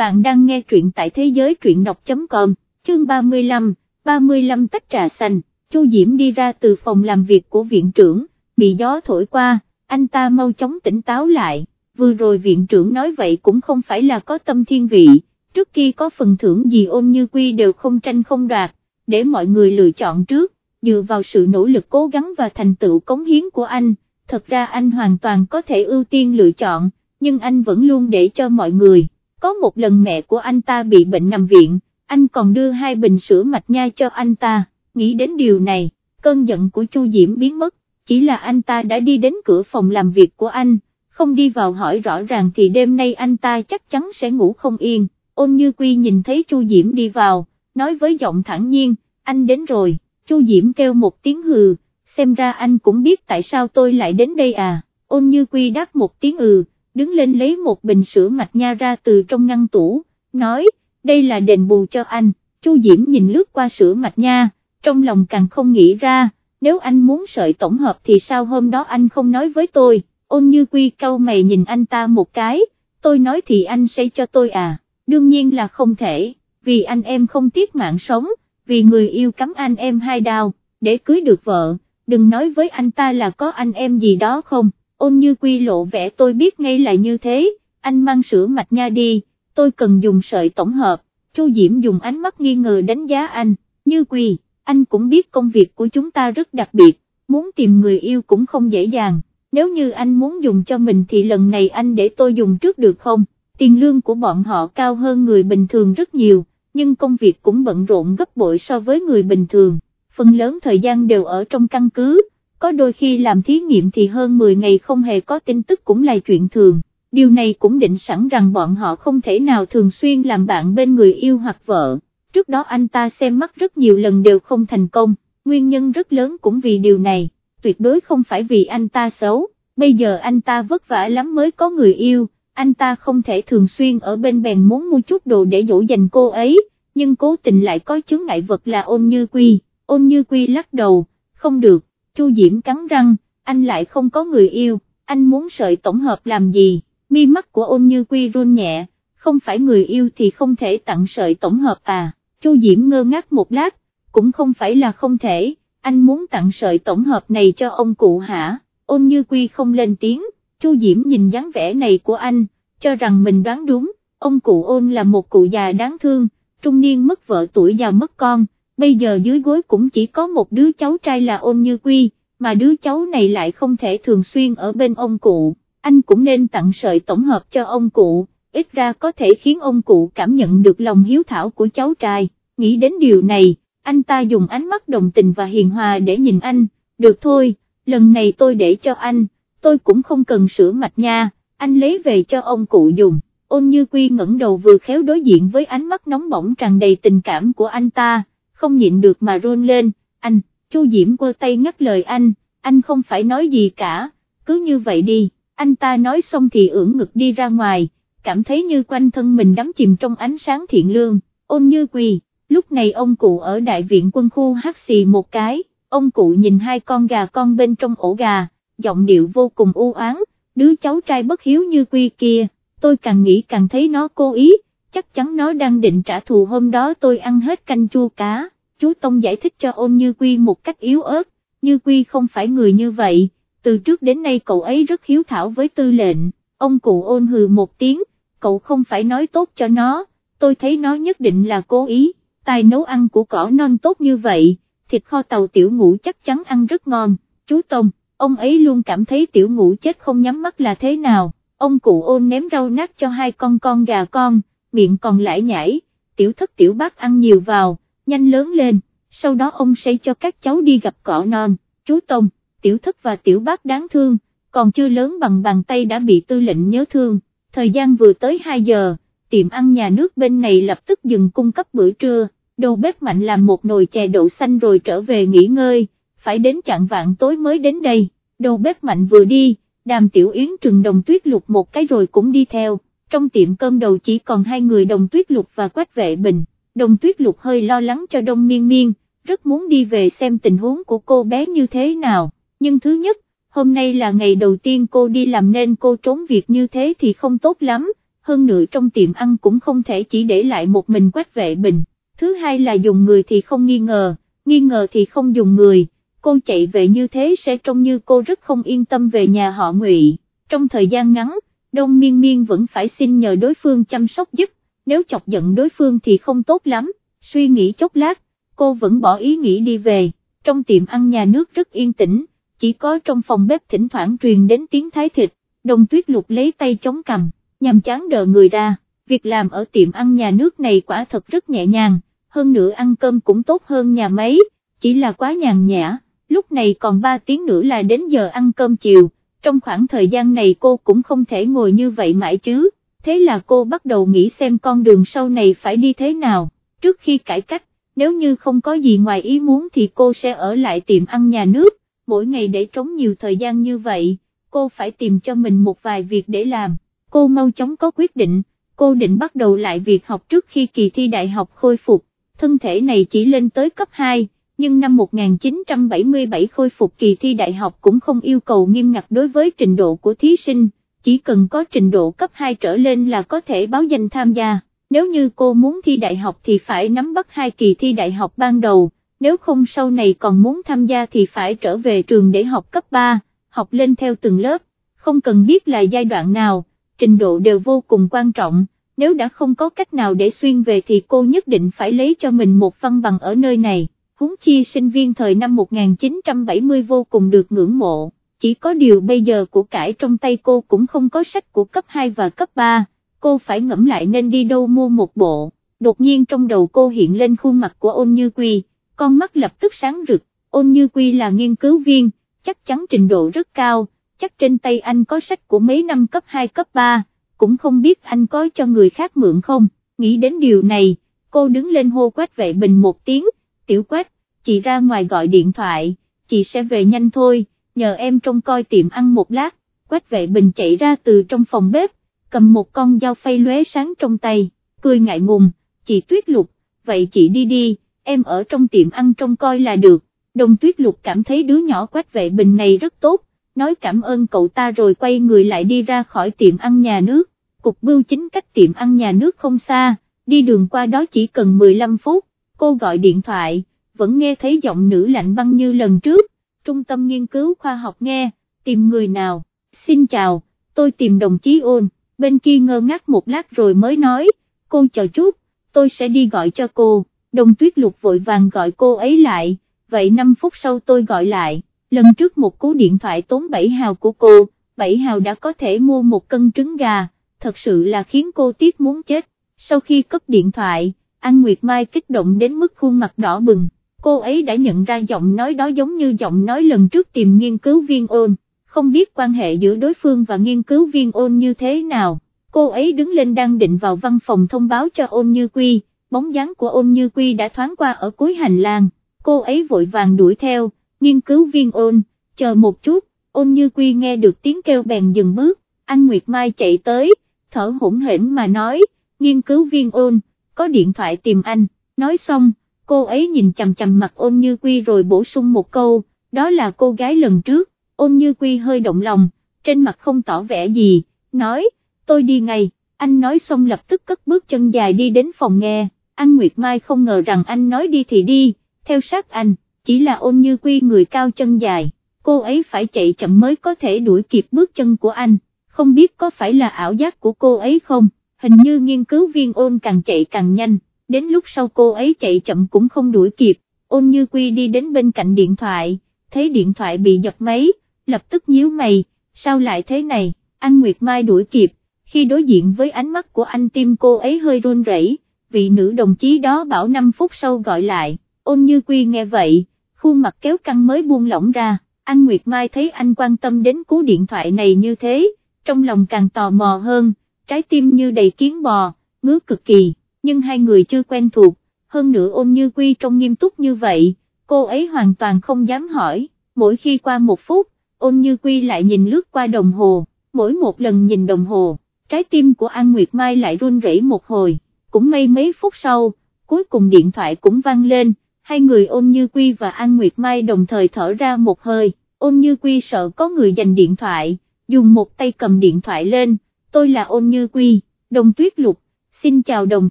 bạn đang nghe truyện tại thế giới truyện đọc.com, chương 35, 35 tách trà xanh, Chu Diễm đi ra từ phòng làm việc của viện trưởng, bị gió thổi qua, anh ta mau chóng tỉnh táo lại, vừa rồi viện trưởng nói vậy cũng không phải là có tâm thiên vị, trước khi có phần thưởng gì ôn như quy đều không tranh không đoạt, để mọi người lựa chọn trước, dựa vào sự nỗ lực cố gắng và thành tựu cống hiến của anh, thật ra anh hoàn toàn có thể ưu tiên lựa chọn, nhưng anh vẫn luôn để cho mọi người, có một lần mẹ của anh ta bị bệnh nằm viện, anh còn đưa hai bình sữa mạch nha cho anh ta, nghĩ đến điều này, cơn giận của Chu Diễm biến mất, chỉ là anh ta đã đi đến cửa phòng làm việc của anh, không đi vào hỏi rõ ràng thì đêm nay anh ta chắc chắn sẽ ngủ không yên, ôn như quy nhìn thấy Chu Diễm đi vào, nói với giọng thẳng nhiên, anh đến rồi, Chu Diễm kêu một tiếng hừ, xem ra anh cũng biết tại sao tôi lại đến đây à, ôn như quy đáp một tiếng ừ, đứng lên lấy một bình sữa mạch nha ra từ trong ngăn tủ, nói, đây là đền bù cho anh, Chu Diễm nhìn lướt qua sữa mạch nha, trong lòng càng không nghĩ ra, nếu anh muốn sợi tổng hợp thì sao hôm đó anh không nói với tôi, ôn như quy cau mày nhìn anh ta một cái, tôi nói thì anh sẽ cho tôi à, đương nhiên là không thể, vì anh em không tiếc mạng sống, vì người yêu cắm anh em hai đào, để cưới được vợ, đừng nói với anh ta là có anh em gì đó không, ôn như quy lộ vẻ tôi biết ngay là như thế, anh mang sữa mạch nha đi, tôi cần dùng sợi tổng hợp, Chu Diễm dùng ánh mắt nghi ngờ đánh giá anh, như quy, anh cũng biết công việc của chúng ta rất đặc biệt, muốn tìm người yêu cũng không dễ dàng, nếu như anh muốn dùng cho mình thì lần này anh để tôi dùng trước được không, tiền lương của bọn họ cao hơn người bình thường rất nhiều, nhưng công việc cũng bận rộn gấp bội so với người bình thường, phần lớn thời gian đều ở trong căn cứ, có đôi khi làm thí nghiệm thì hơn 10 ngày không hề có tin tức cũng là chuyện thường, điều này cũng định sẵn rằng bọn họ không thể nào thường xuyên làm bạn bên người yêu hoặc vợ, trước đó anh ta xem mắt rất nhiều lần đều không thành công, nguyên nhân rất lớn cũng vì điều này, tuyệt đối không phải vì anh ta xấu, bây giờ anh ta vất vả lắm mới có người yêu, anh ta không thể thường xuyên ở bên bèn muốn mua chút đồ để dỗ dành cô ấy, nhưng cố tình lại có chướng ngại vật là ôn như quy, ôn như quy lắc đầu, không được. Chu Diễm cắn răng, anh lại không có người yêu, anh muốn sợi tổng hợp làm gì, mi mắt của ôn như quy run nhẹ, không phải người yêu thì không thể tặng sợi tổng hợp à, Chu Diễm ngơ ngác một lát, cũng không phải là không thể, anh muốn tặng sợi tổng hợp này cho ông cụ hả, ôn như quy không lên tiếng, Chu Diễm nhìn dáng vẻ này của anh, cho rằng mình đoán đúng, ông cụ ôn là một cụ già đáng thương, trung niên mất vợ tuổi già mất con, bây giờ dưới gối cũng chỉ có một đứa cháu trai là ôn như quy, mà đứa cháu này lại không thể thường xuyên ở bên ông cụ, anh cũng nên tặng sợi tổng hợp cho ông cụ, ít ra có thể khiến ông cụ cảm nhận được lòng hiếu thảo của cháu trai, nghĩ đến điều này, anh ta dùng ánh mắt đồng tình và hiền hòa để nhìn anh, được thôi, lần này tôi để cho anh, tôi cũng không cần sữa mạch nha, anh lấy về cho ông cụ dùng. Ôn như quy ngẩng đầu vừa khéo đối diện với ánh mắt nóng bỏng tràn đầy tình cảm của anh ta, không nhịn được mà run lên, anh, Chu Diễm quơ tay ngắt lời anh, anh không phải nói gì cả, cứ như vậy đi, anh ta nói xong thì ưỡn ngực đi ra ngoài, cảm thấy như quanh thân mình đắm chìm trong ánh sáng thiện lương, ôn như quỳ, lúc này ông cụ ở đại viện quân khu hát xì một cái, ông cụ nhìn hai con gà con bên trong ổ gà, giọng điệu vô cùng u oán, đứa cháu trai bất hiếu như quy kia, tôi càng nghĩ càng thấy nó cố ý, chắc chắn nó đang định trả thù hôm đó tôi ăn hết canh chua cá, chú Tông giải thích cho ôn như quy một cách yếu ớt, như quy không phải người như vậy, từ trước đến nay cậu ấy rất hiếu thảo với tư lệnh, ông cụ ôn hừ một tiếng, cậu không phải nói tốt cho nó, tôi thấy nó nhất định là cố ý, tài nấu ăn của cỏ non tốt như vậy, thịt kho tàu tiểu ngũ chắc chắn ăn rất ngon, chú Tông, ông ấy luôn cảm thấy tiểu ngũ chết không nhắm mắt là thế nào, ông cụ ôn ném rau nát cho hai con con gà con, miệng còn lải nhải, tiểu thất tiểu bác ăn nhiều vào, nhanh lớn lên, sau đó ông xây cho các cháu đi gặp cỏ non, chú Tông, tiểu thất và tiểu bác đáng thương, còn chưa lớn bằng bàn tay đã bị tư lệnh nhớ thương, thời gian vừa tới 2 giờ, tiệm ăn nhà nước bên này lập tức dừng cung cấp bữa trưa, đầu bếp mạnh làm một nồi chè đậu xanh rồi trở về nghỉ ngơi, phải đến chạng vạn tối mới đến đây, đầu bếp mạnh vừa đi, đàm tiểu yến trừng đồng tuyết lục một cái rồi cũng đi theo trong tiệm cơm đầu chỉ còn hai người đồng tuyết lục và quách vệ bình, đồng tuyết lục hơi lo lắng cho đông miên miên, rất muốn đi về xem tình huống của cô bé như thế nào, nhưng thứ nhất, hôm nay là ngày đầu tiên cô đi làm nên cô trốn việc như thế thì không tốt lắm, hơn nữa trong tiệm ăn cũng không thể chỉ để lại một mình quách vệ bình, thứ hai là dùng người thì không nghi ngờ, nghi ngờ thì không dùng người, cô chạy về như thế sẽ trông như cô rất không yên tâm về nhà họ ngụy. trong thời gian ngắn, đông miên miên vẫn phải xin nhờ đối phương chăm sóc giúp, nếu chọc giận đối phương thì không tốt lắm, suy nghĩ chốc lát, cô vẫn bỏ ý nghĩ đi về, trong tiệm ăn nhà nước rất yên tĩnh, chỉ có trong phòng bếp thỉnh thoảng truyền đến tiếng thái thịt, đồng tuyết lục lấy tay chống cầm, nhằm chán đờ người ra, việc làm ở tiệm ăn nhà nước này quả thật rất nhẹ nhàng, hơn nữa ăn cơm cũng tốt hơn nhà máy, chỉ là quá nhàn nhã, lúc này còn 3 tiếng nữa là đến giờ ăn cơm chiều, trong khoảng thời gian này cô cũng không thể ngồi như vậy mãi chứ, thế là cô bắt đầu nghĩ xem con đường sau này phải đi thế nào, trước khi cải cách, nếu như không có gì ngoài ý muốn thì cô sẽ ở lại tiệm ăn nhà nước, mỗi ngày để trống nhiều thời gian như vậy, cô phải tìm cho mình một vài việc để làm, cô mau chóng có quyết định, cô định bắt đầu lại việc học trước khi kỳ thi đại học khôi phục, thân thể này chỉ lên tới cấp 2, nhưng năm 1977 khôi phục kỳ thi đại học cũng không yêu cầu nghiêm ngặt đối với trình độ của thí sinh, chỉ cần có trình độ cấp 2 trở lên là có thể báo danh tham gia, nếu như cô muốn thi đại học thì phải nắm bắt hai kỳ thi đại học ban đầu, nếu không sau này còn muốn tham gia thì phải trở về trường để học cấp 3, học lên theo từng lớp, không cần biết là giai đoạn nào, trình độ đều vô cùng quan trọng, nếu đã không có cách nào để xuyên về thì cô nhất định phải lấy cho mình một văn bằng ở nơi này, huống chi sinh viên thời năm 1970 vô cùng được ngưỡng mộ, chỉ có điều bây giờ của cải trong tay cô cũng không có sách của cấp 2 và cấp 3, cô phải ngẫm lại nên đi đâu mua một bộ, đột nhiên trong đầu cô hiện lên khuôn mặt của ôn như quy. Con mắt lập tức sáng rực, ôn như quy là nghiên cứu viên, chắc chắn trình độ rất cao, chắc trên tay anh có sách của mấy năm cấp 2 cấp 3, cũng không biết anh có cho người khác mượn không, nghĩ đến điều này, cô đứng lên hô quát vệ bình một tiếng, tiểu quách, chị ra ngoài gọi điện thoại, chị sẽ về nhanh thôi, nhờ em trông coi tiệm ăn một lát, quách vệ bình chạy ra từ trong phòng bếp, cầm một con dao phay lóe sáng trong tay, cười ngại ngùng, chị tuyết lục, vậy chị đi đi, em ở trong tiệm ăn trông coi là được, đồng tuyết lục cảm thấy đứa nhỏ quách vệ bình này rất tốt, nói cảm ơn cậu ta rồi quay người lại đi ra khỏi tiệm ăn nhà nước, cục bưu chính cách tiệm ăn nhà nước không xa, đi đường qua đó chỉ cần 15 phút, cô gọi điện thoại, vẫn nghe thấy giọng nữ lạnh băng như lần trước, trung tâm nghiên cứu khoa học nghe, tìm người nào, xin chào, tôi tìm đồng chí ôn, bên kia ngơ ngác một lát rồi mới nói, cô chờ chút, tôi sẽ đi gọi cho cô. Đồng tuyết lục vội vàng gọi cô ấy lại, vậy 5 phút sau tôi gọi lại, lần trước một cú điện thoại tốn 7 hào của cô, 7 hào đã có thể mua một cân trứng gà, thật sự là khiến cô tiếc muốn chết, sau khi cấp điện thoại, An Nguyệt Mai kích động đến mức khuôn mặt đỏ bừng, cô ấy đã nhận ra giọng nói đó giống như giọng nói lần trước tìm nghiên cứu viên ôn, không biết quan hệ giữa đối phương và nghiên cứu viên ôn như thế nào, cô ấy đứng lên đang định vào văn phòng thông báo cho ôn như quy. Bóng dáng của ôn như quy đã thoáng qua ở cuối hành lang, cô ấy vội vàng đuổi theo, nghiên cứu viên ôn, chờ một chút, ôn như quy nghe được tiếng kêu bèn dừng bước, anh Nguyệt Mai chạy tới, thở hổn hển mà nói, nghiên cứu viên ôn, có điện thoại tìm anh, nói xong, cô ấy nhìn chằm chằm mặt ôn như quy rồi bổ sung một câu, đó là cô gái lần trước, ôn như quy hơi động lòng, trên mặt không tỏ vẻ gì, nói, tôi đi ngay, anh nói xong lập tức cất bước chân dài đi đến phòng nghe. Anh Nguyệt Mai không ngờ rằng anh nói đi thì đi, theo sát anh, chỉ là ôn như quy người cao chân dài, cô ấy phải chạy chậm mới có thể đuổi kịp bước chân của anh, không biết có phải là ảo giác của cô ấy không, hình như nghiên cứu viên ôn càng chạy càng nhanh, đến lúc sau cô ấy chạy chậm cũng không đuổi kịp, ôn như quy đi đến bên cạnh điện thoại, thấy điện thoại bị giật máy, lập tức nhíu mày, sao lại thế này, anh Nguyệt Mai đuổi kịp, khi đối diện với ánh mắt của anh tim cô ấy hơi run rẩy vị nữ đồng chí đó bảo 5 phút sau gọi lại, ôn như quy nghe vậy, khuôn mặt kéo căng mới buông lỏng ra, anh Nguyệt Mai thấy anh quan tâm đến cú điện thoại này như thế, trong lòng càng tò mò hơn, trái tim như đầy kiến bò, ngứa cực kỳ, nhưng hai người chưa quen thuộc, hơn nữa ôn như quy trong nghiêm túc như vậy, cô ấy hoàn toàn không dám hỏi, mỗi khi qua một phút, ôn như quy lại nhìn lướt qua đồng hồ, mỗi một lần nhìn đồng hồ, trái tim của An Nguyệt Mai lại run rẩy một hồi. Cũng may mấy phút sau, cuối cùng điện thoại cũng vang lên, hai người ôn như quy và An Nguyệt Mai đồng thời thở ra một hơi, ôn như quy sợ có người giành điện thoại, dùng một tay cầm điện thoại lên, tôi là ôn như quy, đồng tuyết lục, xin chào đồng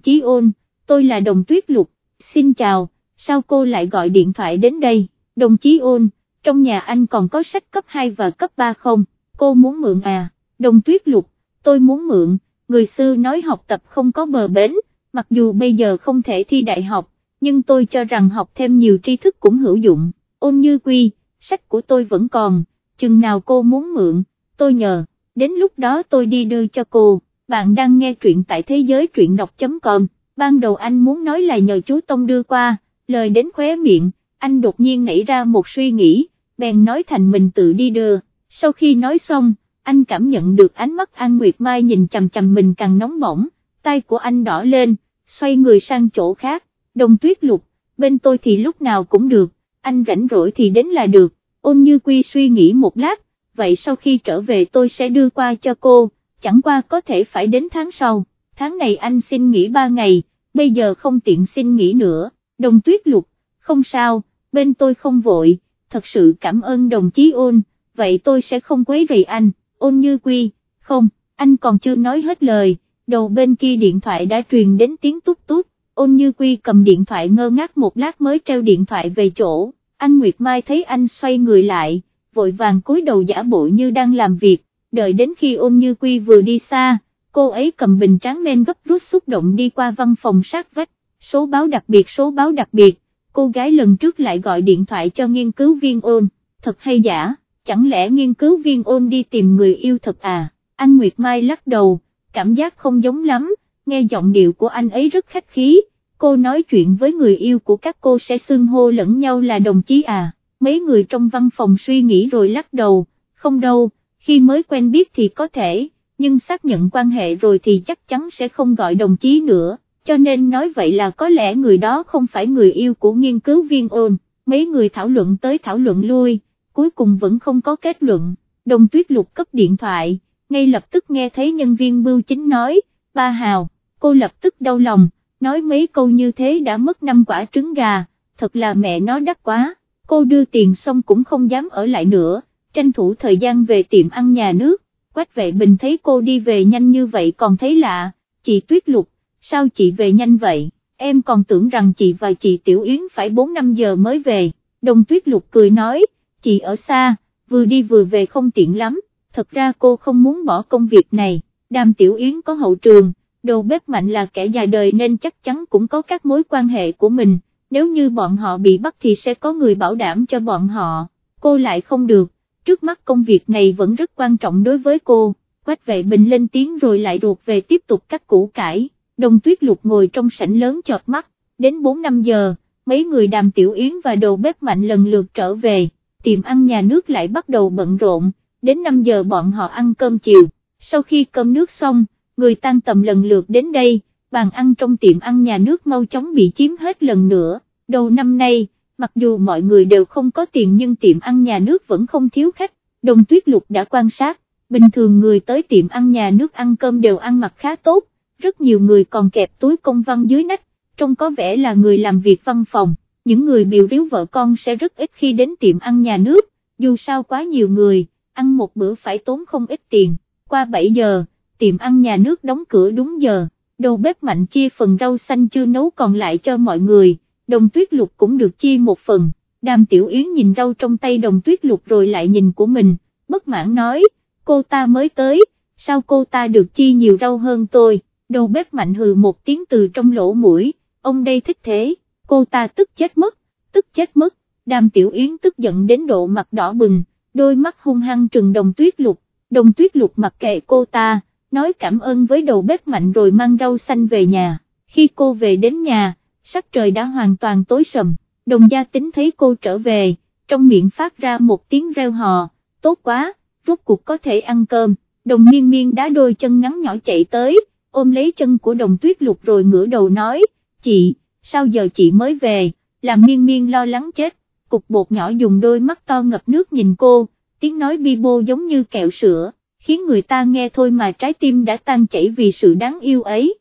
chí ôn, tôi là đồng tuyết lục, xin chào, sao cô lại gọi điện thoại đến đây, đồng chí ôn, trong nhà anh còn có sách cấp 2 và cấp 3 không, cô muốn mượn à, đồng tuyết lục, tôi muốn mượn, người xưa nói học tập không có bờ bến, mặc dù bây giờ không thể thi đại học, nhưng tôi cho rằng học thêm nhiều tri thức cũng hữu dụng, ôn như quy, sách của tôi vẫn còn, chừng nào cô muốn mượn, tôi nhờ, đến lúc đó tôi đi đưa cho cô, bạn đang nghe truyện tại thế giới truyện đọc.com, ban đầu anh muốn nói là nhờ chú Tông đưa qua, lời đến khóe miệng, anh đột nhiên nảy ra một suy nghĩ, bèn nói thành mình tự đi đưa, sau khi nói xong, anh cảm nhận được ánh mắt An Nguyệt Mai nhìn chầm chầm mình càng nóng bỏng, tay của anh đỏ lên, xoay người sang chỗ khác, đồng tuyết lục, bên tôi thì lúc nào cũng được, anh rảnh rỗi thì đến là được, ôn như quy suy nghĩ một lát, vậy sau khi trở về tôi sẽ đưa qua cho cô, chẳng qua có thể phải đến tháng sau, tháng này anh xin nghỉ ba ngày, bây giờ không tiện xin nghỉ nữa, đồng tuyết lục, không sao, bên tôi không vội, thật sự cảm ơn đồng chí ôn, vậy tôi sẽ không quấy rầy anh, ôn như quy, không, anh còn chưa nói hết lời, đầu bên kia điện thoại đã truyền đến tiếng tút tút, ôn như quy cầm điện thoại ngơ ngác một lát mới treo điện thoại về chỗ, anh Nguyệt Mai thấy anh xoay người lại, vội vàng cúi đầu giả bộ như đang làm việc, đợi đến khi ôn như quy vừa đi xa, cô ấy cầm bình tráng men gấp rút xúc động đi qua văn phòng sát vách, số báo đặc biệt số báo đặc biệt, cô gái lần trước lại gọi điện thoại cho nghiên cứu viên ôn, thật hay giả, chẳng lẽ nghiên cứu viên ôn đi tìm người yêu thật à, anh Nguyệt Mai lắc đầu, cảm giác không giống lắm, nghe giọng điệu của anh ấy rất khách khí, cô nói chuyện với người yêu của các cô sẽ xưng hô lẫn nhau là đồng chí à, mấy người trong văn phòng suy nghĩ rồi lắc đầu, không đâu, khi mới quen biết thì có thể, nhưng xác nhận quan hệ rồi thì chắc chắn sẽ không gọi đồng chí nữa, cho nên nói vậy là có lẽ người đó không phải người yêu của nghiên cứu viên ôn, mấy người thảo luận tới thảo luận lui, cuối cùng vẫn không có kết luận, đồng tuyết lục cấp điện thoại, ngay lập tức nghe thấy nhân viên bưu chính nói, ba hào, cô lập tức đau lòng, nói mấy câu như thế đã mất năm quả trứng gà, thật là mẹ nó đắt quá, cô đưa tiền xong cũng không dám ở lại nữa, tranh thủ thời gian về tiệm ăn nhà nước, quách vệ bình thấy cô đi về nhanh như vậy còn thấy lạ, chị Tuyết Lục, sao chị về nhanh vậy, em còn tưởng rằng chị và chị Tiểu Yến phải 4-5 giờ mới về, đồng Tuyết Lục cười nói, chị ở xa, vừa đi vừa về không tiện lắm, thật ra cô không muốn bỏ công việc này, đàm Tiểu Yến có hậu trường, đầu bếp mạnh là kẻ già đời nên chắc chắn cũng có các mối quan hệ của mình, nếu như bọn họ bị bắt thì sẽ có người bảo đảm cho bọn họ, cô lại không được, trước mắt công việc này vẫn rất quan trọng đối với cô, quách vệ bình lên tiếng rồi lại ruột về tiếp tục cắt củ cải, đồng tuyết lục ngồi trong sảnh lớn chọt mắt, đến 4-5 giờ, mấy người đàm tiểu yến và đầu bếp mạnh lần lượt trở về, tiệm ăn nhà nước lại bắt đầu bận rộn, đến 5 giờ bọn họ ăn cơm chiều, sau khi cơm nước xong, người tan tầm lần lượt đến đây, bàn ăn trong tiệm ăn nhà nước mau chóng bị chiếm hết lần nữa, đầu năm nay, mặc dù mọi người đều không có tiền nhưng tiệm ăn nhà nước vẫn không thiếu khách, đồng tuyết lục đã quan sát, bình thường người tới tiệm ăn nhà nước ăn cơm đều ăn mặc khá tốt, rất nhiều người còn kẹp túi công văn dưới nách, trông có vẻ là người làm việc văn phòng, những người biểu ríu vợ con sẽ rất ít khi đến tiệm ăn nhà nước, dù sao quá nhiều người, ăn một bữa phải tốn không ít tiền, qua 7 giờ, tiệm ăn nhà nước đóng cửa đúng giờ, đầu bếp mạnh chia phần rau xanh chưa nấu còn lại cho mọi người đồng tuyết lục cũng được chia một phần, đàm tiểu yến nhìn rau trong tay đồng tuyết lục rồi lại nhìn của mình, bất mãn nói, cô ta mới tới, sao cô ta được chia nhiều rau hơn tôi, đầu bếp mạnh hừ một tiếng từ trong lỗ mũi, ông đây thích thế, cô ta tức chết mất, tức chết mất, đàm tiểu yến tức giận đến độ mặt đỏ bừng, đôi mắt hung hăng trừng đồng tuyết lục, đồng tuyết lục mặc kệ cô ta, nói cảm ơn với đầu bếp mạnh rồi mang rau xanh về nhà, khi cô về đến nhà, sắc trời đã hoàn toàn tối sầm, đồng gia tính thấy cô trở về, trong miệng phát ra một tiếng reo hò, tốt quá, rốt cuộc có thể ăn cơm, đồng miên miên đá đôi chân ngắn nhỏ chạy tới, ôm lấy chân của đồng tuyết lục rồi ngửa đầu nói, chị, sao giờ chị mới về, làm miên miên lo lắng chết, cục bột nhỏ dùng đôi mắt to ngập nước nhìn cô, tiếng nói bi bô giống như kẹo sữa, khiến người ta nghe thôi mà trái tim đã tan chảy vì sự đáng yêu ấy.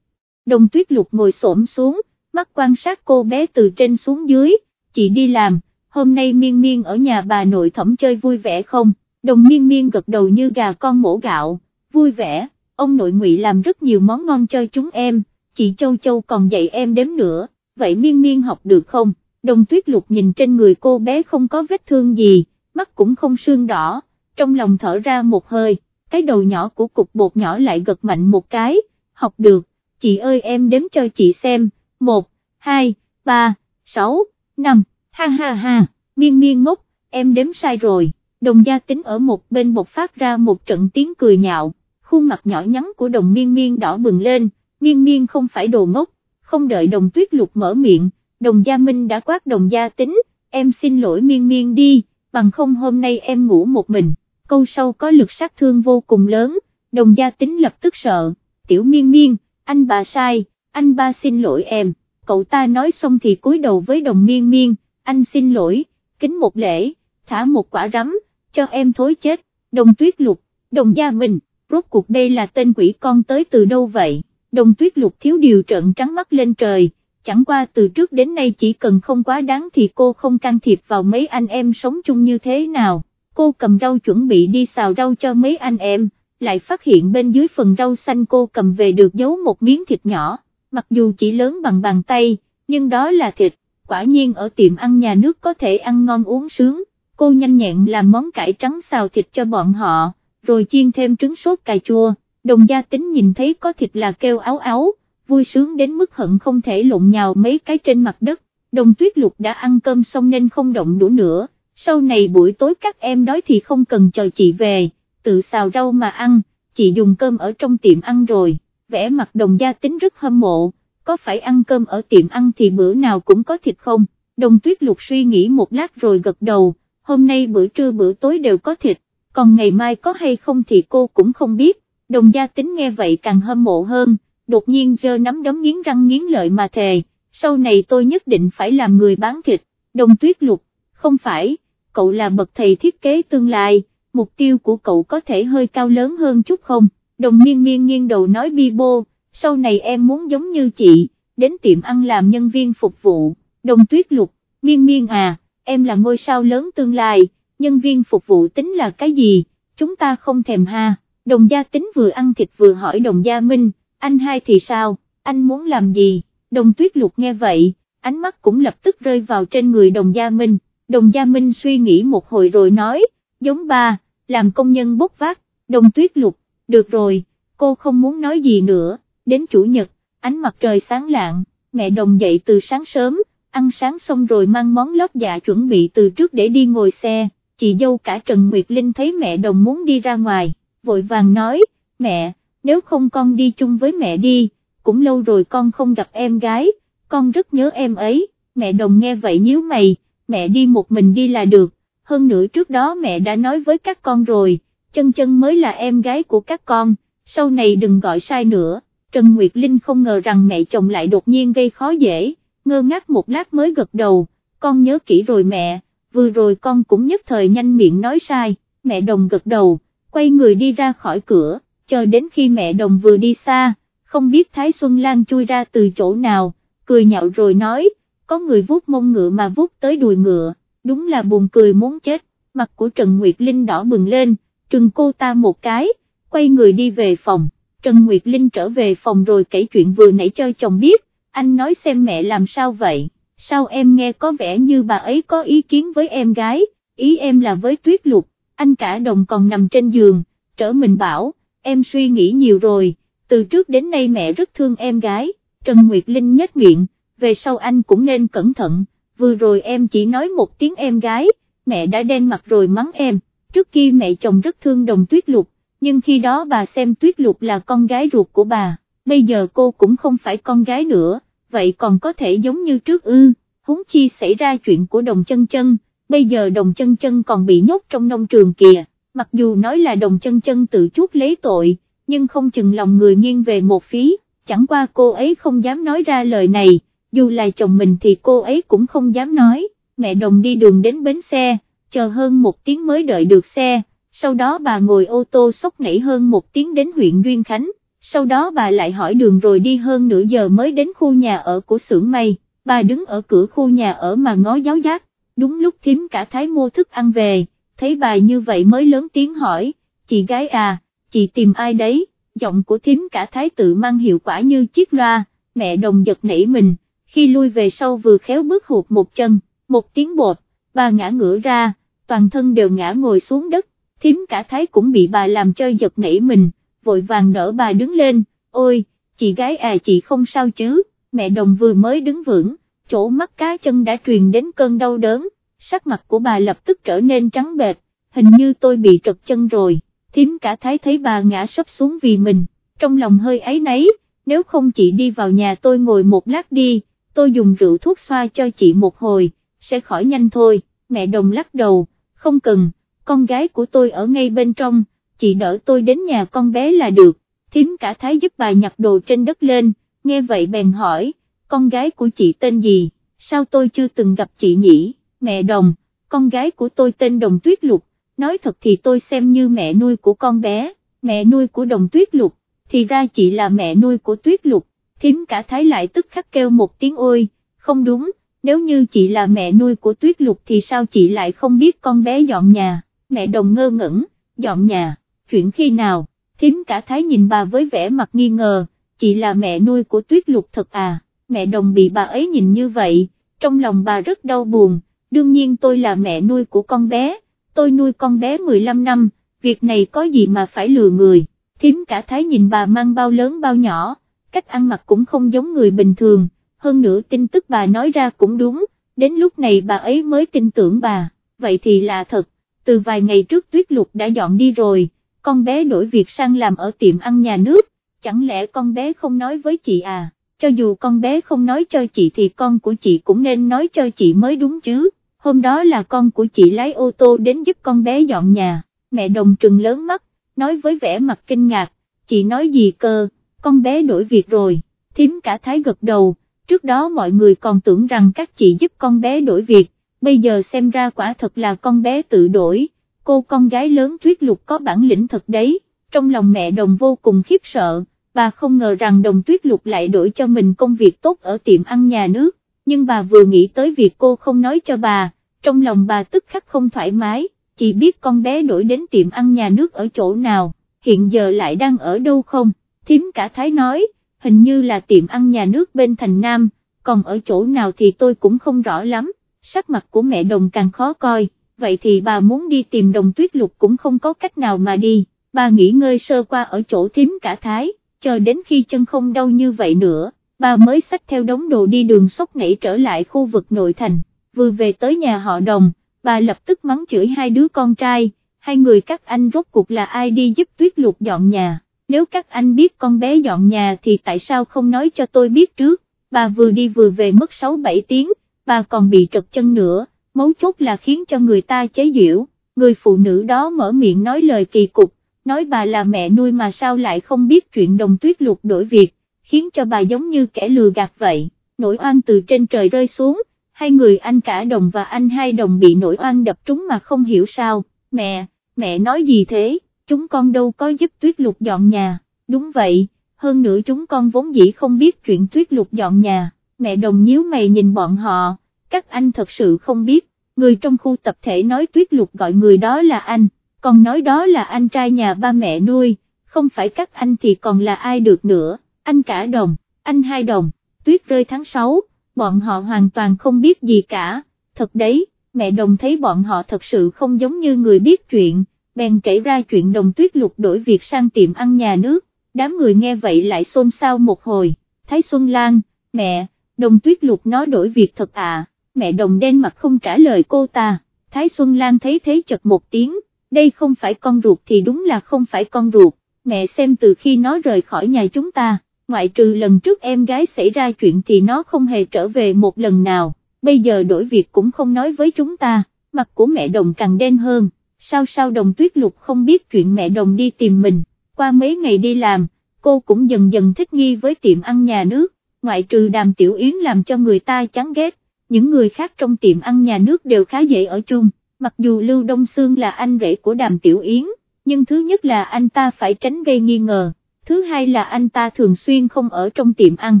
Đồng tuyết lục ngồi xổm xuống, mắt quan sát cô bé từ trên xuống dưới, chị đi làm, hôm nay miên miên ở nhà bà nội thẩm chơi vui vẻ không, đồng miên miên gật đầu như gà con mổ gạo, vui vẻ, ông nội ngụy làm rất nhiều món ngon cho chúng em, chị Châu Châu còn dạy em đếm nữa, vậy miên miên học được không? Đồng tuyết lục nhìn trên người cô bé không có vết thương gì, mắt cũng không sương đỏ, trong lòng thở ra một hơi, cái đầu nhỏ của cục bột nhỏ lại gật mạnh một cái, học được, chị ơi em đếm cho chị xem, một, hai, ba, sáu, năm, ha ha ha, miên miên ngốc, em đếm sai rồi, đồng gia tính ở một bên bột phát ra một trận tiếng cười nhạo, khuôn mặt nhỏ nhắn của đồng miên miên đỏ bừng lên, miên miên không phải đồ ngốc, không đợi đồng tuyết lục mở miệng, đồng gia minh đã quát đồng gia tính, em xin lỗi miên miên đi, bằng không hôm nay em ngủ một mình, câu sau có lực sát thương vô cùng lớn, đồng gia tính lập tức sợ, tiểu miên miên, anh bà sai, anh ba xin lỗi em, cậu ta nói xong thì cúi đầu với đồng miên miên, anh xin lỗi, kính một lễ, thả một quả rắm, cho em thối chết, đồng tuyết lục, đồng gia minh, rốt cuộc đây là tên quỷ con tới từ đâu vậy, đồng tuyết lục thiếu điều trợn trắng mắt lên trời, chẳng qua từ trước đến nay chỉ cần không quá đáng thì cô không can thiệp vào mấy anh em sống chung như thế nào, cô cầm rau chuẩn bị đi xào rau cho mấy anh em, lại phát hiện bên dưới phần rau xanh cô cầm về được giấu một miếng thịt nhỏ, mặc dù chỉ lớn bằng bàn tay, nhưng đó là thịt, quả nhiên ở tiệm ăn nhà nước có thể ăn ngon uống sướng, cô nhanh nhẹn làm món cải trắng xào thịt cho bọn họ, rồi chiên thêm trứng sốt cà chua, đồng gia tính nhìn thấy có thịt là kêu áo áo, vui sướng đến mức hận không thể lộn nhào mấy cái trên mặt đất, đồng tuyết lục đã ăn cơm xong nên không động đủ nữa, sau này buổi tối các em đói thì không cần chờ chị về, tự xào rau mà ăn, chị dùng cơm ở trong tiệm ăn rồi, vẽ mặt đồng gia tính rất hâm mộ, có phải ăn cơm ở tiệm ăn thì bữa nào cũng có thịt không, đồng tuyết lục suy nghĩ một lát rồi gật đầu, hôm nay bữa trưa bữa tối đều có thịt, còn ngày mai có hay không thì cô cũng không biết, đồng gia tính nghe vậy càng hâm mộ hơn, đột nhiên giơ nắm đấm nghiến răng nghiến lợi mà thề, sau này tôi nhất định phải làm người bán thịt, đồng tuyết lục, không phải, cậu là bậc thầy thiết kế tương lai, mục tiêu của cậu có thể hơi cao lớn hơn chút không, đồng miên miên nghiêng đầu nói bi bô, sau này em muốn giống như chị, đến tiệm ăn làm nhân viên phục vụ, đồng tuyết lục, miên miên à, em là ngôi sao lớn tương lai, nhân viên phục vụ tính là cái gì, chúng ta không thèm ha, đồng gia tính vừa ăn thịt vừa hỏi đồng gia minh, anh hai thì sao, anh muốn làm gì, đồng tuyết lục nghe vậy, ánh mắt cũng lập tức rơi vào trên người đồng gia minh, đồng gia minh suy nghĩ một hồi rồi nói, giống ba, làm công nhân bốc vác, đồng tuyết lục, được rồi, cô không muốn nói gì nữa, đến chủ nhật, ánh mặt trời sáng lạng, mẹ đồng dậy từ sáng sớm, ăn sáng xong rồi mang món lót dạ chuẩn bị từ trước để đi ngồi xe, chị dâu cả Trần Nguyệt Linh thấy mẹ đồng muốn đi ra ngoài, vội vàng nói, mẹ, nếu không con đi chung với mẹ đi, cũng lâu rồi con không gặp em gái, con rất nhớ em ấy, mẹ đồng nghe vậy nhíu mày, mẹ đi một mình đi là được, hơn nữa trước đó mẹ đã nói với các con rồi, chân chân mới là em gái của các con, sau này đừng gọi sai nữa, Trần Nguyệt Linh không ngờ rằng mẹ chồng lại đột nhiên gây khó dễ, ngơ ngác một lát mới gật đầu, con nhớ kỹ rồi mẹ, vừa rồi con cũng nhất thời nhanh miệng nói sai, mẹ đồng gật đầu, quay người đi ra khỏi cửa chờ đến khi mẹ đồng vừa đi xa, không biết Thái Xuân Lan chui ra từ chỗ nào, cười nhạo rồi nói, có người vuốt mông ngựa mà vuốt tới đùi ngựa, đúng là buồn cười muốn chết, mặt của Trần Nguyệt Linh đỏ bừng lên, trừng cô ta một cái, quay người đi về phòng, Trần Nguyệt Linh trở về phòng rồi kể chuyện vừa nãy cho chồng biết, anh nói xem mẹ làm sao vậy, sao em nghe có vẻ như bà ấy có ý kiến với em gái, ý em là với tuyết lục, anh cả đồng còn nằm trên giường, trở mình bảo, em suy nghĩ nhiều rồi, từ trước đến nay mẹ rất thương em gái, Trần Nguyệt Linh nhếch miệng, về sau anh cũng nên cẩn thận, vừa rồi em chỉ nói một tiếng em gái, mẹ đã đen mặt rồi mắng em, trước kia mẹ chồng rất thương đồng tuyết lục, nhưng khi đó bà xem tuyết lục là con gái ruột của bà, bây giờ cô cũng không phải con gái nữa, vậy còn có thể giống như trước ư, huống chi xảy ra chuyện của đồng chân chân, bây giờ đồng chân chân còn bị nhốt trong nông trường kìa mặc dù nói là đồng chân chân tự chuốt lấy tội, nhưng không chừng lòng người nghiêng về một phí, chẳng qua cô ấy không dám nói ra lời này, dù là chồng mình thì cô ấy cũng không dám nói, mẹ đồng đi đường đến bến xe, chờ hơn một tiếng mới đợi được xe, sau đó bà ngồi ô tô sốc nảy hơn một tiếng đến huyện Duyên Khánh, sau đó bà lại hỏi đường rồi đi hơn nửa giờ mới đến khu nhà ở của xưởng may, bà đứng ở cửa khu nhà ở mà ngó giáo giác, đúng lúc thím cả thái mua thức ăn về thấy bà như vậy mới lớn tiếng hỏi, chị gái à, chị tìm ai đấy, giọng của thím cả thái tự mang hiệu quả như chiếc loa, mẹ đồng giật nảy mình, khi lui về sau vừa khéo bước hụt một chân, một tiếng bột, bà ngã ngửa ra, toàn thân đều ngã ngồi xuống đất, thím cả thái cũng bị bà làm cho giật nảy mình, vội vàng đỡ bà đứng lên, ôi, chị gái à chị không sao chứ, mẹ đồng vừa mới đứng vững, chỗ mắt cá chân đã truyền đến cơn đau đớn, sắc mặt của bà lập tức trở nên trắng bệch, hình như tôi bị trật chân rồi, thím cả thái thấy bà ngã sấp xuống vì mình, trong lòng hơi ấy nấy, nếu không chị đi vào nhà tôi ngồi một lát đi, tôi dùng rượu thuốc xoa cho chị một hồi, sẽ khỏi nhanh thôi, mẹ đồng lắc đầu, không cần, con gái của tôi ở ngay bên trong, chị đỡ tôi đến nhà con bé là được, thím cả thái giúp bà nhặt đồ trên đất lên, nghe vậy bèn hỏi, con gái của chị tên gì, sao tôi chưa từng gặp chị nhỉ, mẹ đồng, con gái của tôi tên Đồng Tuyết Lục, nói thật thì tôi xem như mẹ nuôi của con bé, mẹ nuôi của Đồng Tuyết Lục, thì ra chị là mẹ nuôi của Tuyết Lục, thím cả thái lại tức khắc kêu một tiếng ôi, không đúng, nếu như chị là mẹ nuôi của Tuyết Lục thì sao chị lại không biết con bé dọn nhà, mẹ đồng ngơ ngẩn, dọn nhà, chuyện khi nào, thím cả thái nhìn bà với vẻ mặt nghi ngờ, chị là mẹ nuôi của Tuyết Lục thật à, mẹ đồng bị bà ấy nhìn như vậy, trong lòng bà rất đau buồn, đương nhiên tôi là mẹ nuôi của con bé, tôi nuôi con bé 15 năm, việc này có gì mà phải lừa người, thím cả thái nhìn bà mang bao lớn bao nhỏ, cách ăn mặc cũng không giống người bình thường, hơn nữa tin tức bà nói ra cũng đúng, đến lúc này bà ấy mới tin tưởng bà, vậy thì là thật, từ vài ngày trước tuyết lục đã dọn đi rồi, con bé đổi việc sang làm ở tiệm ăn nhà nước, chẳng lẽ con bé không nói với chị à, cho dù con bé không nói cho chị thì con của chị cũng nên nói cho chị mới đúng chứ, hôm đó là con của chị lái ô tô đến giúp con bé dọn nhà, mẹ đồng trừng lớn mắt, nói với vẻ mặt kinh ngạc, chị nói gì cơ, con bé đổi việc rồi, thím cả thái gật đầu, trước đó mọi người còn tưởng rằng các chị giúp con bé đổi việc, bây giờ xem ra quả thật là con bé tự đổi, cô con gái lớn tuyết lục có bản lĩnh thật đấy, trong lòng mẹ đồng vô cùng khiếp sợ, bà không ngờ rằng đồng tuyết lục lại đổi cho mình công việc tốt ở tiệm ăn nhà nước, nhưng bà vừa nghĩ tới việc cô không nói cho bà, trong lòng bà tức khắc không thoải mái, chỉ biết con bé đổi đến tiệm ăn nhà nước ở chỗ nào, hiện giờ lại đang ở đâu không, thím cả thái nói, hình như là tiệm ăn nhà nước bên thành Nam, còn ở chỗ nào thì tôi cũng không rõ lắm, sắc mặt của mẹ đồng càng khó coi, vậy thì bà muốn đi tìm đồng tuyết lục cũng không có cách nào mà đi, bà nghỉ ngơi sơ qua ở chỗ thím cả thái, chờ đến khi chân không đau như vậy nữa, bà mới xách theo đống đồ đi đường sốc nảy trở lại khu vực nội thành, vừa về tới nhà họ đồng, bà lập tức mắng chửi hai đứa con trai, hai người các anh rốt cuộc là ai đi giúp tuyết lục dọn nhà nếu các anh biết con bé dọn nhà thì tại sao không nói cho tôi biết trước, bà vừa đi vừa về mất 6-7 tiếng, bà còn bị trật chân nữa, mấu chốt là khiến cho người ta chế giễu, người phụ nữ đó mở miệng nói lời kỳ cục, nói bà là mẹ nuôi mà sao lại không biết chuyện đồng tuyết lục đổi việc, khiến cho bà giống như kẻ lừa gạt vậy, nỗi oan từ trên trời rơi xuống, hai người anh cả đồng và anh hai đồng bị nỗi oan đập trúng mà không hiểu sao, mẹ, mẹ nói gì thế? Chúng con đâu có giúp tuyết lục dọn nhà, đúng vậy, hơn nữa chúng con vốn dĩ không biết chuyện tuyết lục dọn nhà, mẹ đồng nhíu mày nhìn bọn họ, các anh thật sự không biết, người trong khu tập thể nói tuyết lục gọi người đó là anh, còn nói đó là anh trai nhà ba mẹ nuôi, không phải các anh thì còn là ai được nữa, anh cả đồng, anh hai đồng, tuyết rơi tháng 6, bọn họ hoàn toàn không biết gì cả, thật đấy, mẹ đồng thấy bọn họ thật sự không giống như người biết chuyện bèn kể ra chuyện đồng tuyết lục đổi việc sang tiệm ăn nhà nước, đám người nghe vậy lại xôn xao một hồi, Thái Xuân Lan, mẹ, đồng tuyết lục nó đổi việc thật à, mẹ đồng đen mặt không trả lời cô ta, Thái Xuân Lan thấy thế chật một tiếng, đây không phải con ruột thì đúng là không phải con ruột, mẹ xem từ khi nó rời khỏi nhà chúng ta, ngoại trừ lần trước em gái xảy ra chuyện thì nó không hề trở về một lần nào, bây giờ đổi việc cũng không nói với chúng ta, mặt của mẹ đồng càng đen hơn sao sao đồng tuyết lục không biết chuyện mẹ đồng đi tìm mình, qua mấy ngày đi làm, cô cũng dần dần thích nghi với tiệm ăn nhà nước, ngoại trừ đàm tiểu yến làm cho người ta chán ghét, những người khác trong tiệm ăn nhà nước đều khá dễ ở chung, mặc dù Lưu Đông Sương là anh rể của đàm tiểu yến, nhưng thứ nhất là anh ta phải tránh gây nghi ngờ, thứ hai là anh ta thường xuyên không ở trong tiệm ăn,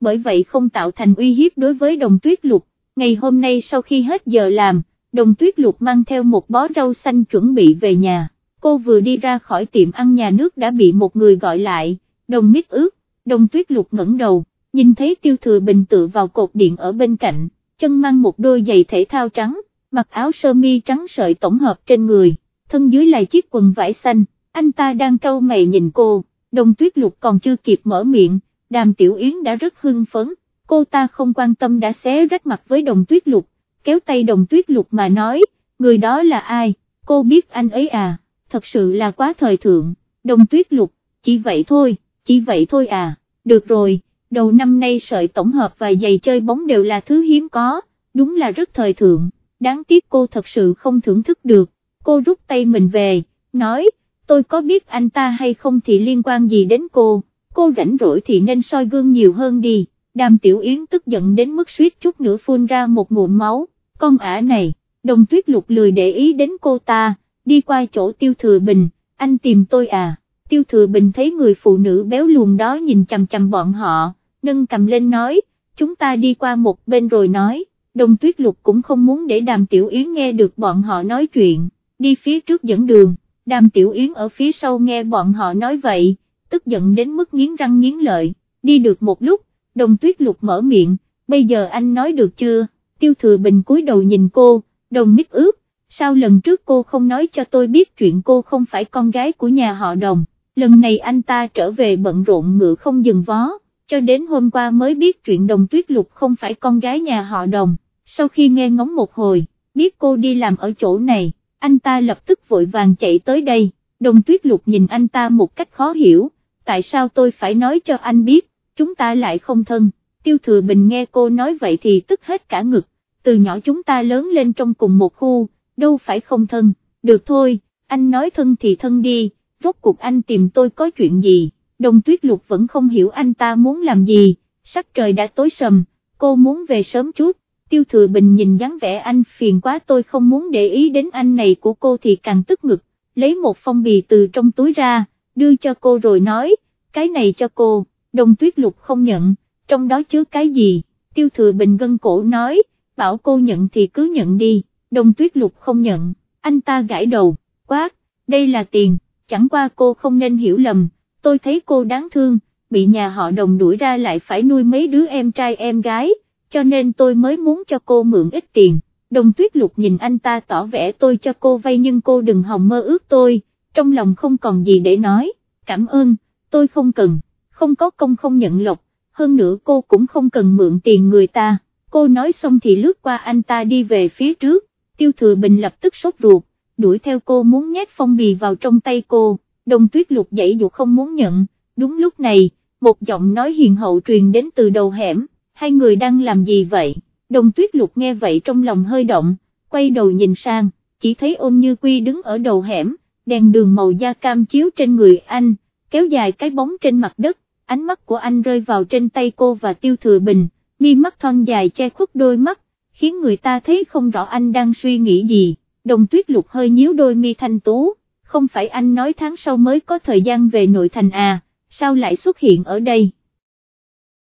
bởi vậy không tạo thành uy hiếp đối với đồng tuyết lục, ngày hôm nay sau khi hết giờ làm, đồng tuyết lục mang theo một bó rau xanh chuẩn bị về nhà, cô vừa đi ra khỏi tiệm ăn nhà nước đã bị một người gọi lại, đồng mít ướt, đồng tuyết lục ngẩng đầu, nhìn thấy tiêu thừa bình tự vào cột điện ở bên cạnh, chân mang một đôi giày thể thao trắng, mặc áo sơ mi trắng sợi tổng hợp trên người, thân dưới là chiếc quần vải xanh, anh ta đang cau mày nhìn cô, đồng tuyết lục còn chưa kịp mở miệng, đàm tiểu yến đã rất hưng phấn, cô ta không quan tâm đã xé rách mặt với đồng tuyết lục, kéo tay đồng tuyết lục mà nói, người đó là ai, cô biết anh ấy à, thật sự là quá thời thượng, đồng tuyết lục, chỉ vậy thôi, chỉ vậy thôi à, được rồi, đầu năm nay sợi tổng hợp và giày chơi bóng đều là thứ hiếm có, đúng là rất thời thượng, đáng tiếc cô thật sự không thưởng thức được, cô rút tay mình về, nói, tôi có biết anh ta hay không thì liên quan gì đến cô, cô rảnh rỗi thì nên soi gương nhiều hơn đi, đàm tiểu yến tức giận đến mức suýt chút nữa phun ra một ngụm máu, con ả này, đồng tuyết lục lười để ý đến cô ta, đi qua chỗ tiêu thừa bình, anh tìm tôi à, tiêu thừa bình thấy người phụ nữ béo luồn đó nhìn chằm chằm bọn họ, nâng cầm lên nói, chúng ta đi qua một bên rồi nói, đồng tuyết lục cũng không muốn để đàm tiểu yến nghe được bọn họ nói chuyện, đi phía trước dẫn đường, đàm tiểu yến ở phía sau nghe bọn họ nói vậy, tức giận đến mức nghiến răng nghiến lợi, đi được một lúc, đồng tuyết lục mở miệng, bây giờ anh nói được chưa, tiêu thừa bình cúi đầu nhìn cô, đồng mít ướt, sao lần trước cô không nói cho tôi biết chuyện cô không phải con gái của nhà họ đồng, lần này anh ta trở về bận rộn ngựa không dừng vó, cho đến hôm qua mới biết chuyện đồng tuyết lục không phải con gái nhà họ đồng, sau khi nghe ngóng một hồi, biết cô đi làm ở chỗ này, anh ta lập tức vội vàng chạy tới đây, đồng tuyết lục nhìn anh ta một cách khó hiểu, tại sao tôi phải nói cho anh biết, chúng ta lại không thân, tiêu thừa bình nghe cô nói vậy thì tức hết cả ngực, từ nhỏ chúng ta lớn lên trong cùng một khu, đâu phải không thân, được thôi, anh nói thân thì thân đi, rốt cuộc anh tìm tôi có chuyện gì, đồng tuyết lục vẫn không hiểu anh ta muốn làm gì, sắc trời đã tối sầm, cô muốn về sớm chút, tiêu thừa bình nhìn dáng vẻ anh phiền quá tôi không muốn để ý đến anh này của cô thì càng tức ngực, lấy một phong bì từ trong túi ra, đưa cho cô rồi nói, cái này cho cô, đồng tuyết lục không nhận, trong đó chứa cái gì, tiêu thừa bình gân cổ nói, bảo cô nhận thì cứ nhận đi, đồng tuyết lục không nhận, anh ta gãi đầu, quát, đây là tiền, chẳng qua cô không nên hiểu lầm, tôi thấy cô đáng thương, bị nhà họ đồng đuổi ra lại phải nuôi mấy đứa em trai em gái, cho nên tôi mới muốn cho cô mượn ít tiền. Đồng tuyết lục nhìn anh ta tỏ vẻ tôi cho cô vay nhưng cô đừng hòng mơ ước tôi, trong lòng không còn gì để nói, cảm ơn, tôi không cần, không có công không nhận lộc, hơn nữa cô cũng không cần mượn tiền người ta, cô nói xong thì lướt qua anh ta đi về phía trước, tiêu thừa bình lập tức sốt ruột, đuổi theo cô muốn nhét phong bì vào trong tay cô, đồng tuyết lục dãy dù không muốn nhận, đúng lúc này, một giọng nói hiền hậu truyền đến từ đầu hẻm, hai người đang làm gì vậy, đồng tuyết lục nghe vậy trong lòng hơi động, quay đầu nhìn sang, chỉ thấy ôn như quy đứng ở đầu hẻm, đèn đường màu da cam chiếu trên người anh, kéo dài cái bóng trên mặt đất, ánh mắt của anh rơi vào trên tay cô và tiêu thừa bình, mi mắt thon dài che khuất đôi mắt, khiến người ta thấy không rõ anh đang suy nghĩ gì, đồng tuyết lục hơi nhíu đôi mi thanh tú, không phải anh nói tháng sau mới có thời gian về nội thành à, sao lại xuất hiện ở đây,